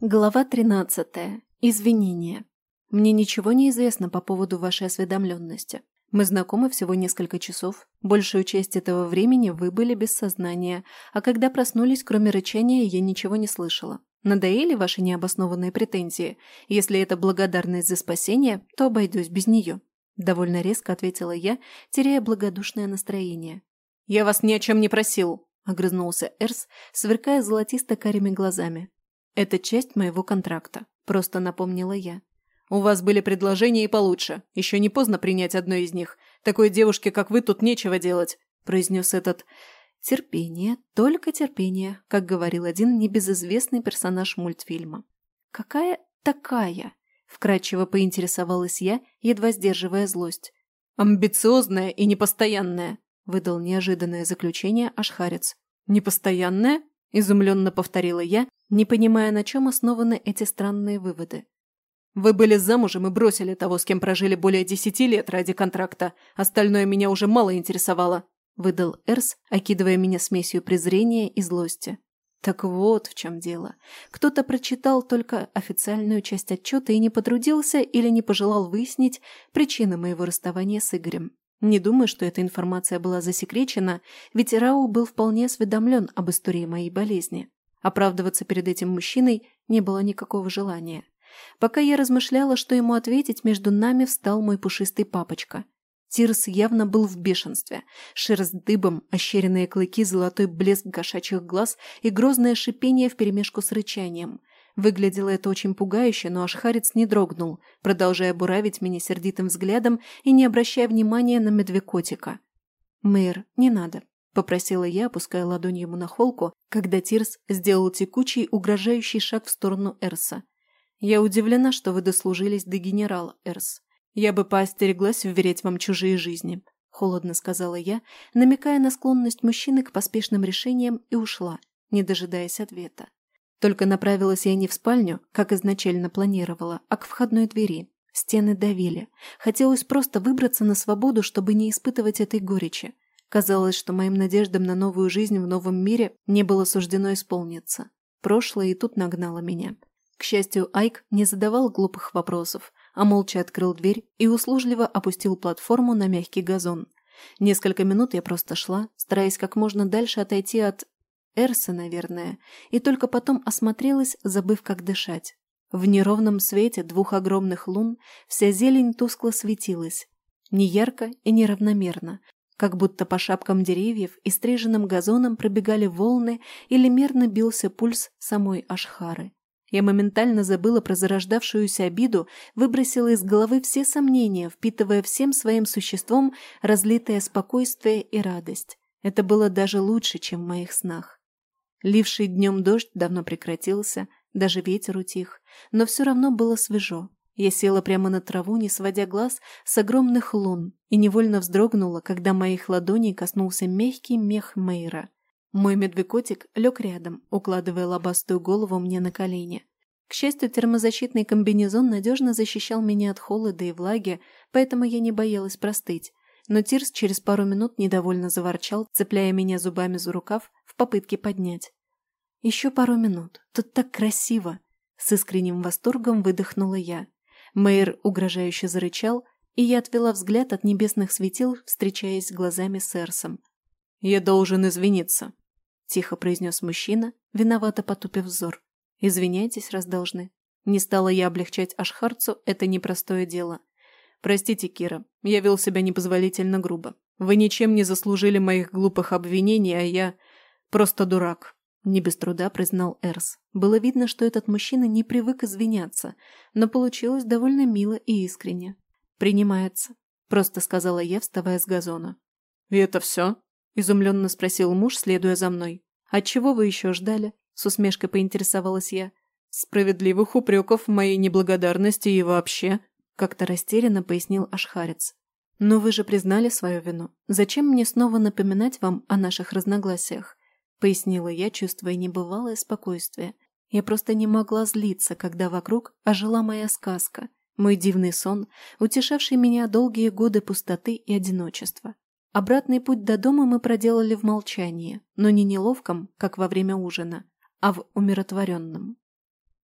Глава 13. Извинения. Мне ничего не известно по поводу вашей осведомленности. Мы знакомы всего несколько часов. Большую часть этого времени вы были без сознания, а когда проснулись, кроме рычания, я ничего не слышала. Надоели ваши необоснованные претензии? Если это благодарность за спасение, то обойдусь без нее. Довольно резко ответила я, теряя благодушное настроение. «Я вас ни о чем не просил», – огрызнулся Эрс, сверкая золотисто-карими глазами. «Это часть моего контракта», – просто напомнила я. «У вас были предложения и получше. Еще не поздно принять одно из них. Такой девушке, как вы, тут нечего делать», – произнес этот... «Терпение, только терпение», как говорил один небезызвестный персонаж мультфильма. «Какая такая?» – вкратчиво поинтересовалась я, едва сдерживая злость. «Амбициозная и непостоянная», – выдал неожиданное заключение Ашхарец. «Непостоянная?» – изумленно повторила я, не понимая, на чем основаны эти странные выводы. Вы были замужем и бросили того, с кем прожили более десяти лет ради контракта. Остальное меня уже мало интересовало», – выдал Эрс, окидывая меня смесью презрения и злости. Так вот в чем дело. Кто-то прочитал только официальную часть отчета и не потрудился или не пожелал выяснить причины моего расставания с Игорем. Не думаю, что эта информация была засекречена, ведь Рау был вполне осведомлен об истории моей болезни. Оправдываться перед этим мужчиной не было никакого желания. Пока я размышляла, что ему ответить, между нами встал мой пушистый папочка. Тирс явно был в бешенстве. Шерсть дыбом, ощеренные клыки, золотой блеск кошачьих глаз и грозное шипение вперемешку с рычанием. Выглядело это очень пугающе, но Ашхарец не дрогнул, продолжая буравить меня сердитым взглядом и не обращая внимания на медвекотика. «Мэр, не надо», – попросила я, опуская ладонь ему на холку, когда Тирс сделал текучий, угрожающий шаг в сторону Эрса. «Я удивлена, что вы дослужились до генерала, Эрс. Я бы поостереглась вверять вам чужие жизни», – холодно сказала я, намекая на склонность мужчины к поспешным решениям и ушла, не дожидаясь ответа. Только направилась я не в спальню, как изначально планировала, а к входной двери. Стены давили. Хотелось просто выбраться на свободу, чтобы не испытывать этой горечи. Казалось, что моим надеждам на новую жизнь в новом мире не было суждено исполниться. Прошлое и тут нагнало меня. К счастью, Айк не задавал глупых вопросов, а молча открыл дверь и услужливо опустил платформу на мягкий газон. Несколько минут я просто шла, стараясь как можно дальше отойти от... Эрса, наверное, и только потом осмотрелась, забыв, как дышать. В неровном свете двух огромных лун вся зелень тускло светилась. Не ярко и неравномерно, как будто по шапкам деревьев и стриженным газонам пробегали волны или мерно бился пульс самой Ашхары. Я моментально забыла про зарождавшуюся обиду, выбросила из головы все сомнения, впитывая всем своим существом разлитое спокойствие и радость. Это было даже лучше, чем в моих снах. Ливший днем дождь давно прекратился, даже ветер утих, но все равно было свежо. Я села прямо на траву, не сводя глаз с огромных лун, и невольно вздрогнула, когда моих ладоней коснулся мягкий мех Мейра. Мой медвекотик лег рядом, укладывая лобастую голову мне на колени. К счастью, термозащитный комбинезон надежно защищал меня от холода и влаги, поэтому я не боялась простыть. Но Тирс через пару минут недовольно заворчал, цепляя меня зубами за рукав в попытке поднять. «Еще пару минут. Тут так красиво!» С искренним восторгом выдохнула я. Мэйр угрожающе зарычал, и я отвела взгляд от небесных светил, встречаясь глазами с Эрсом. «Я должен извиниться», – тихо произнес мужчина, виновато потупив взор. «Извиняйтесь, раз должны. Не стала я облегчать Ашхарцу это непростое дело. Простите, Кира, я вел себя непозволительно грубо. Вы ничем не заслужили моих глупых обвинений, а я просто дурак». Не без труда признал Эрс. Было видно, что этот мужчина не привык извиняться, но получилось довольно мило и искренне. «Принимается», – просто сказала я, вставая с газона. «И это все?» – изумленно спросил муж, следуя за мной. «А чего вы еще ждали?» – с усмешкой поинтересовалась я. «Справедливых упреков в моей неблагодарности и вообще», – как-то растерянно пояснил Ашхарец. «Но вы же признали свою вину. Зачем мне снова напоминать вам о наших разногласиях?» – пояснила я, чувствуя небывалое спокойствие. Я просто не могла злиться, когда вокруг ожила моя сказка, мой дивный сон, утешавший меня долгие годы пустоты и одиночества. Обратный путь до дома мы проделали в молчании, но не неловком, как во время ужина, а в умиротворенном.